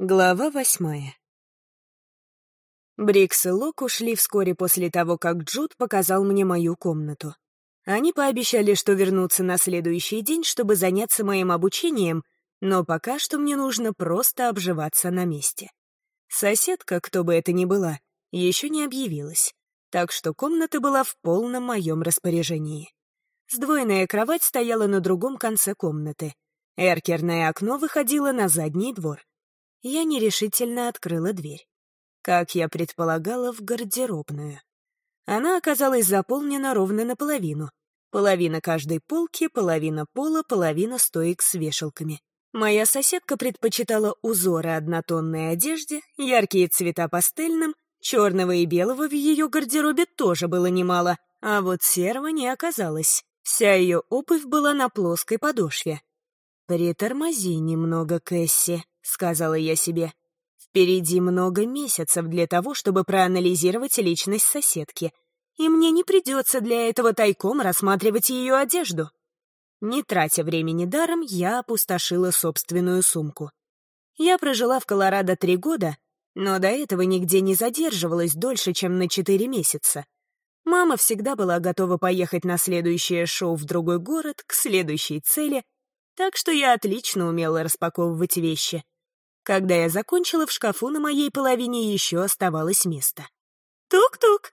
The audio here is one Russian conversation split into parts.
Глава восьмая. Брикс и Лок ушли вскоре после того, как Джуд показал мне мою комнату. Они пообещали, что вернутся на следующий день, чтобы заняться моим обучением, но пока что мне нужно просто обживаться на месте. Соседка, кто бы это ни была, еще не объявилась, так что комната была в полном моем распоряжении. Сдвоенная кровать стояла на другом конце комнаты. Эркерное окно выходило на задний двор я нерешительно открыла дверь. Как я предполагала, в гардеробную. Она оказалась заполнена ровно наполовину. Половина каждой полки, половина пола, половина стоек с вешалками. Моя соседка предпочитала узоры однотонной одежде, яркие цвета пастельным, черного и белого в ее гардеробе тоже было немало, а вот серого не оказалось. Вся ее обувь была на плоской подошве. «Притормози немного, Кэсси», сказала я себе. Впереди много месяцев для того, чтобы проанализировать личность соседки, и мне не придется для этого тайком рассматривать ее одежду. Не тратя времени даром, я опустошила собственную сумку. Я прожила в Колорадо три года, но до этого нигде не задерживалась дольше, чем на четыре месяца. Мама всегда была готова поехать на следующее шоу в другой город, к следующей цели, так что я отлично умела распаковывать вещи. Когда я закончила, в шкафу на моей половине еще оставалось место. «Тук-тук!»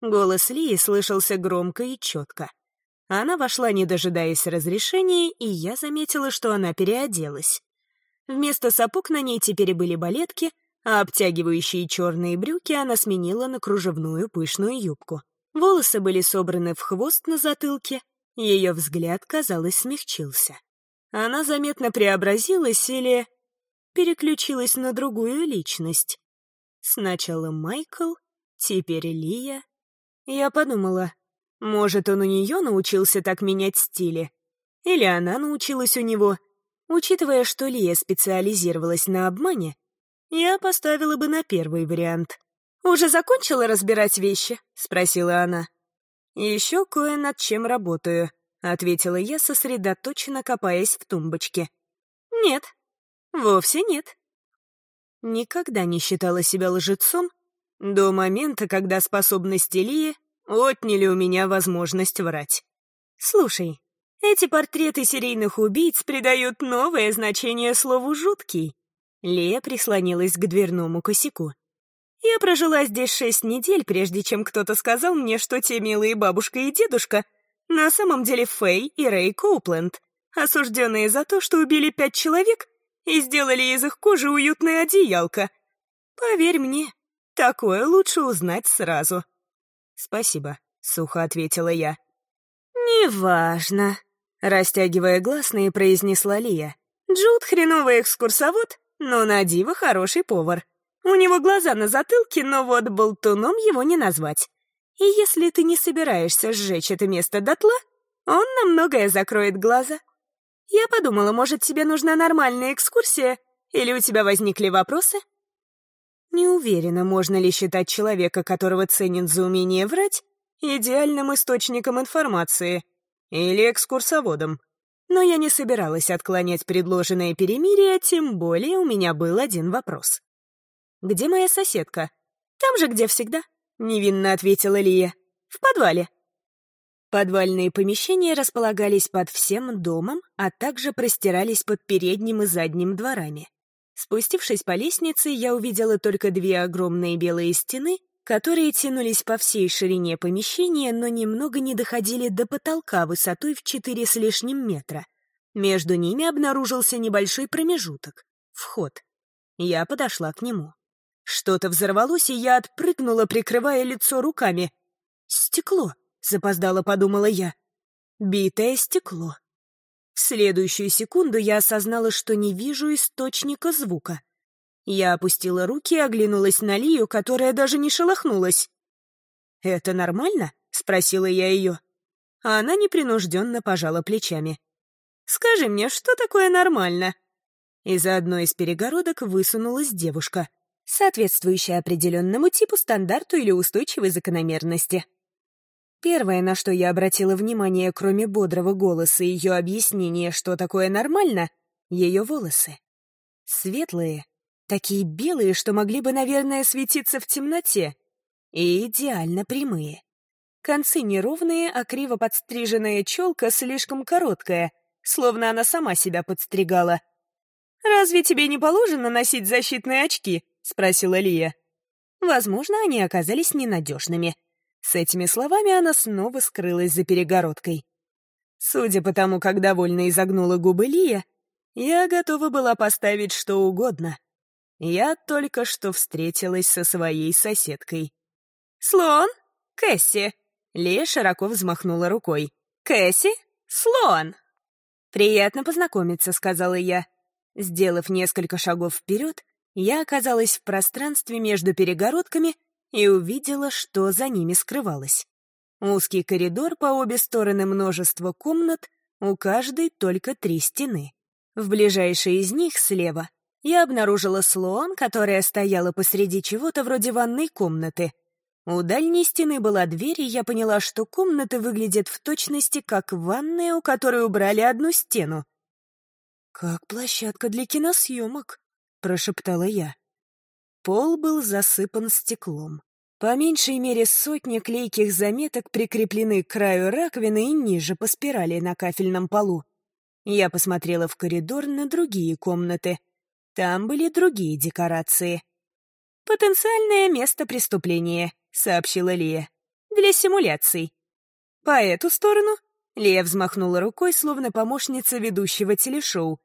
Голос Лии слышался громко и четко. Она вошла, не дожидаясь разрешения, и я заметила, что она переоделась. Вместо сапог на ней теперь были балетки, а обтягивающие черные брюки она сменила на кружевную пышную юбку. Волосы были собраны в хвост на затылке, ее взгляд, казалось, смягчился. Она заметно преобразилась или переключилась на другую личность. Сначала Майкл, теперь Лия. Я подумала, может, он у нее научился так менять стили? Или она научилась у него? Учитывая, что Лия специализировалась на обмане, я поставила бы на первый вариант. «Уже закончила разбирать вещи?» — спросила она. «Еще кое над чем работаю», — ответила я, сосредоточенно копаясь в тумбочке. «Нет, Вовсе нет. Никогда не считала себя лжецом до момента, когда способности Лии отняли у меня возможность врать. Слушай, эти портреты серийных убийц придают новое значение слову «жуткий». Лия прислонилась к дверному косяку. Я прожила здесь шесть недель, прежде чем кто-то сказал мне, что те милые бабушка и дедушка на самом деле Фэй и Рэй Коупленд, осужденные за то, что убили пять человек и сделали из их кожи уютное одеялко. Поверь мне, такое лучше узнать сразу. «Спасибо», — сухо ответила я. «Неважно», — растягивая гласные, произнесла Лия. «Джуд — хреновый экскурсовод, но на диво хороший повар. У него глаза на затылке, но вот болтуном его не назвать. И если ты не собираешься сжечь это место дотла, он на многое закроет глаза. Я подумала, может, тебе нужна нормальная экскурсия? Или у тебя возникли вопросы? Не уверена, можно ли считать человека, которого ценят за умение врать, идеальным источником информации или экскурсоводом. Но я не собиралась отклонять предложенное перемирие, тем более у меня был один вопрос. «Где моя соседка?» «Там же, где всегда», — невинно ответила Лия. «В подвале». Подвальные помещения располагались под всем домом, а также простирались под передним и задним дворами. Спустившись по лестнице, я увидела только две огромные белые стены, которые тянулись по всей ширине помещения, но немного не доходили до потолка высотой в четыре с лишним метра. Между ними обнаружился небольшой промежуток — вход. Я подошла к нему. Что-то взорвалось, и я отпрыгнула, прикрывая лицо руками. Стекло. Запоздало подумала я. Битое стекло. В следующую секунду я осознала, что не вижу источника звука. Я опустила руки и оглянулась на Лию, которая даже не шелохнулась. «Это нормально?» — спросила я ее. А она непринужденно пожала плечами. «Скажи мне, что такое нормально?» Из одной из перегородок высунулась девушка, соответствующая определенному типу стандарту или устойчивой закономерности. Первое, на что я обратила внимание, кроме бодрого голоса и ее объяснения, что такое нормально, — ее волосы. Светлые, Такие белые, что могли бы, наверное, светиться в темноте. И идеально прямые. Концы неровные, а криво подстриженная челка слишком короткая, словно она сама себя подстригала. «Разве тебе не положено носить защитные очки?» — спросила Лия. Возможно, они оказались ненадежными. С этими словами она снова скрылась за перегородкой. Судя по тому, как довольно изогнула губы Лия, я готова была поставить что угодно. Я только что встретилась со своей соседкой. «Слон? Кэсси!» Лия широко взмахнула рукой. «Кэсси? Слон!» «Приятно познакомиться», — сказала я. Сделав несколько шагов вперед, я оказалась в пространстве между перегородками и увидела, что за ними скрывалось. Узкий коридор по обе стороны множество комнат, у каждой только три стены. В ближайшей из них, слева, я обнаружила слон, которая стояла посреди чего-то вроде ванной комнаты — у дальней стены была дверь, и я поняла, что комната выглядит в точности как ванная, у которой убрали одну стену. «Как площадка для киносъемок», — прошептала я. Пол был засыпан стеклом. По меньшей мере сотни клейких заметок прикреплены к краю раковины и ниже по спирали на кафельном полу. Я посмотрела в коридор на другие комнаты. Там были другие декорации. Потенциальное место преступления сообщила Лия. «Для симуляций». «По эту сторону?» Лия взмахнула рукой, словно помощница ведущего телешоу.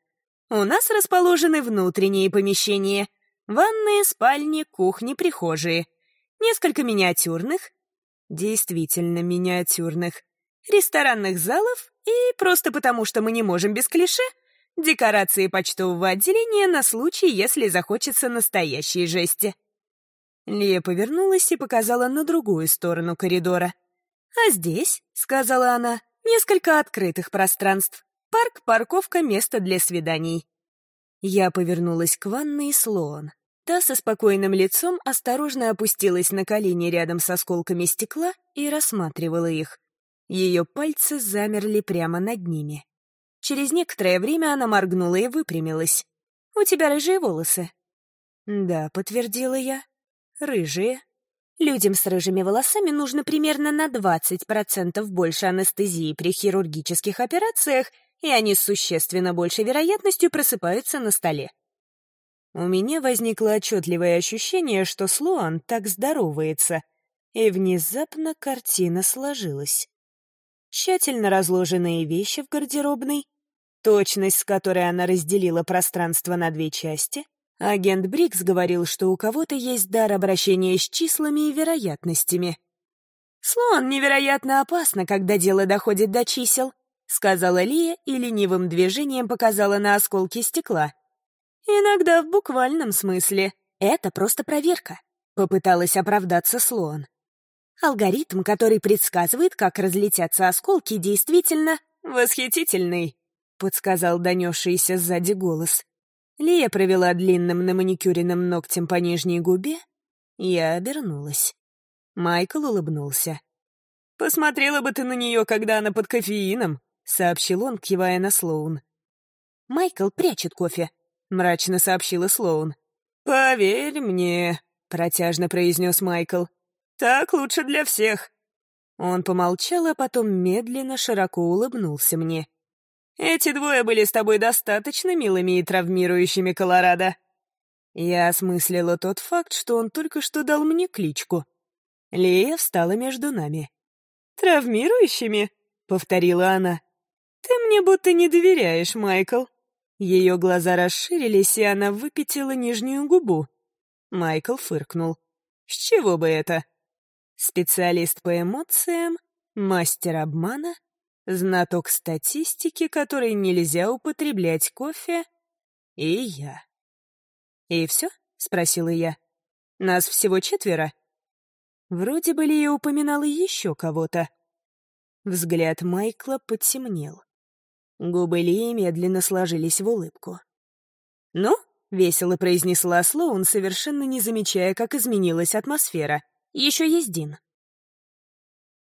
«У нас расположены внутренние помещения. Ванные, спальни, кухни, прихожие. Несколько миниатюрных, действительно миниатюрных, ресторанных залов и, просто потому что мы не можем без клише, декорации почтового отделения на случай, если захочется настоящей жести. Лия повернулась и показала на другую сторону коридора. «А здесь», — сказала она, — «несколько открытых пространств. Парк, парковка, место для свиданий». Я повернулась к ванной Слоан. Та со спокойным лицом осторожно опустилась на колени рядом с осколками стекла и рассматривала их. Ее пальцы замерли прямо над ними. Через некоторое время она моргнула и выпрямилась. «У тебя рыжие волосы». «Да», — подтвердила я. Рыжие. Людям с рыжими волосами нужно примерно на 20% больше анестезии при хирургических операциях, и они с существенно большей вероятностью просыпаются на столе. У меня возникло отчетливое ощущение, что Слоан так здоровается, и внезапно картина сложилась. Тщательно разложенные вещи в гардеробной, точность, с которой она разделила пространство на две части, Агент Брикс говорил, что у кого-то есть дар обращения с числами и вероятностями. «Слон невероятно опасно, когда дело доходит до чисел», — сказала Лия и ленивым движением показала на осколки стекла. «Иногда в буквальном смысле. Это просто проверка», — попыталась оправдаться Слон. «Алгоритм, который предсказывает, как разлетятся осколки, действительно восхитительный», — подсказал донесшийся сзади голос. Лия провела длинным на маникюренным ногтем по нижней губе. Я обернулась. Майкл улыбнулся. «Посмотрела бы ты на нее, когда она под кофеином», — сообщил он, кивая на Слоун. «Майкл прячет кофе», — мрачно сообщила Слоун. «Поверь мне», — протяжно произнес Майкл. «Так лучше для всех». Он помолчал, а потом медленно широко улыбнулся мне. Эти двое были с тобой достаточно милыми и травмирующими, Колорадо. Я осмыслила тот факт, что он только что дал мне кличку. Лея встала между нами. «Травмирующими?» — повторила она. «Ты мне будто не доверяешь, Майкл». Ее глаза расширились, и она выпятила нижнюю губу. Майкл фыркнул. «С чего бы это?» Специалист по эмоциям, мастер обмана — знаток статистики, который нельзя употреблять кофе, и я. «И все?» — спросила я. «Нас всего четверо?» Вроде бы ли я упоминала еще кого-то. Взгляд Майкла потемнел. Губы Лии медленно сложились в улыбку. «Ну?» — весело произнесла Слоун, совершенно не замечая, как изменилась атмосфера. «Еще есть Дин».